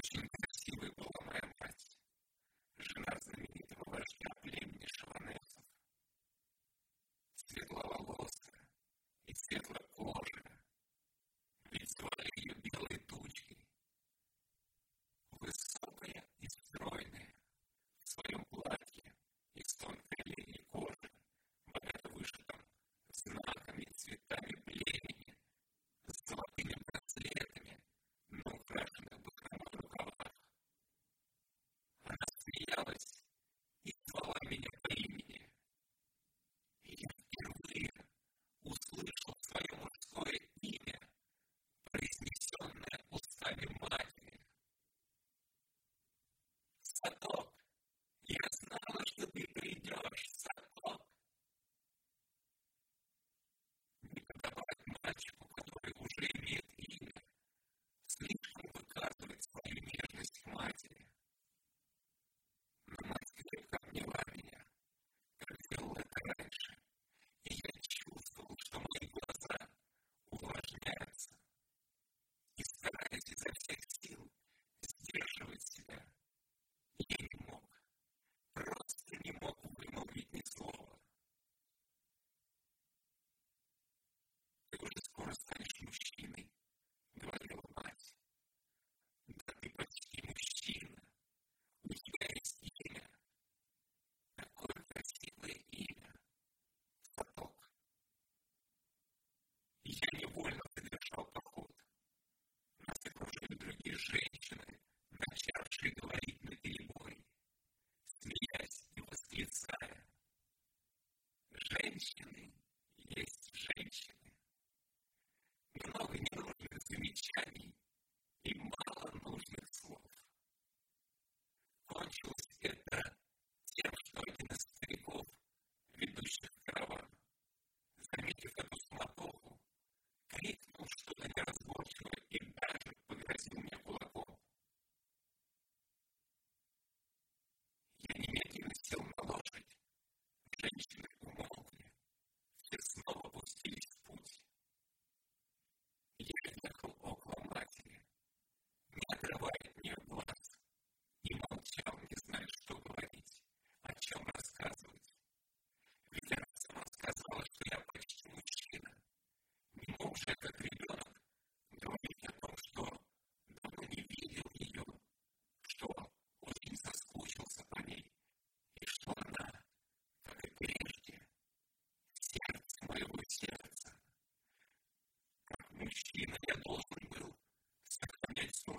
pushing Thank you. Christian. y mediante todo su will, ciertamente su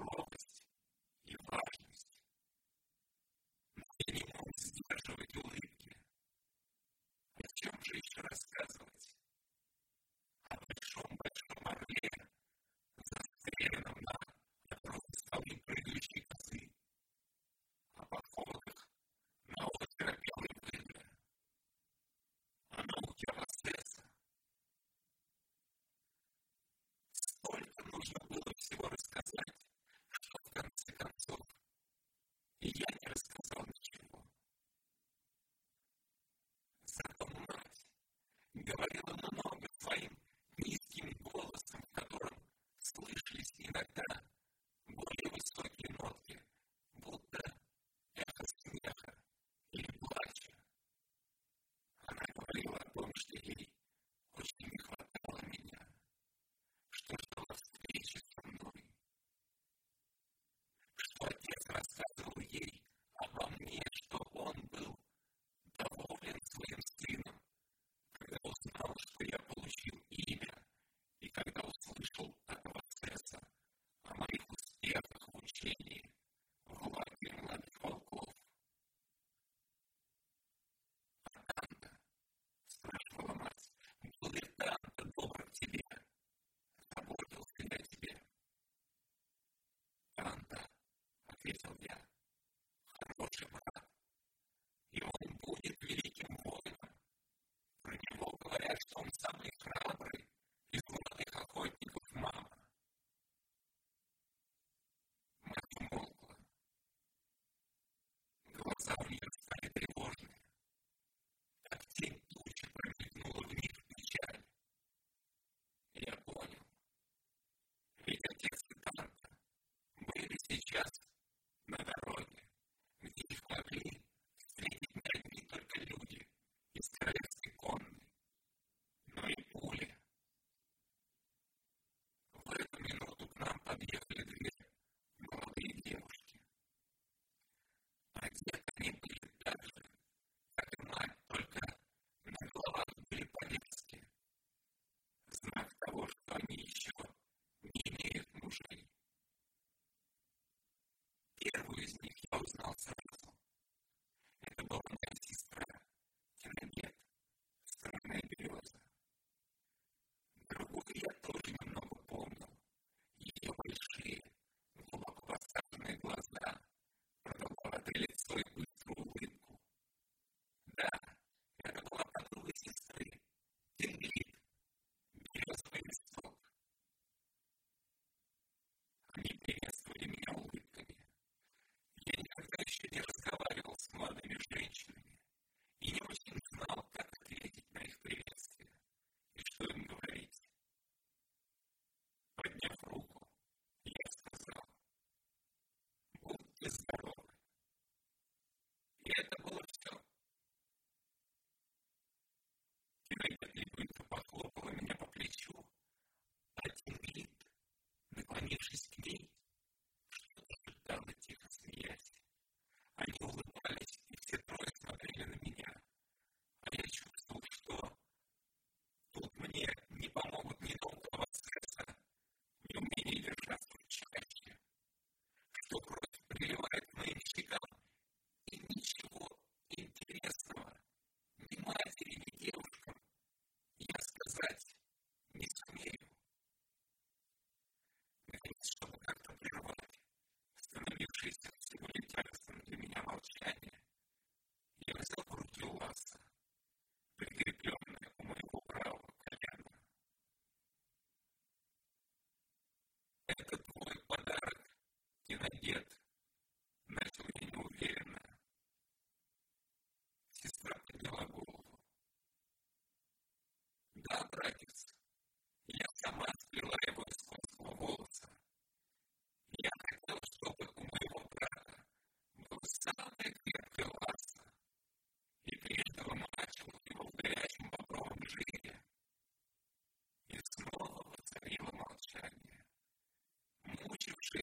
非常亮。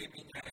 minha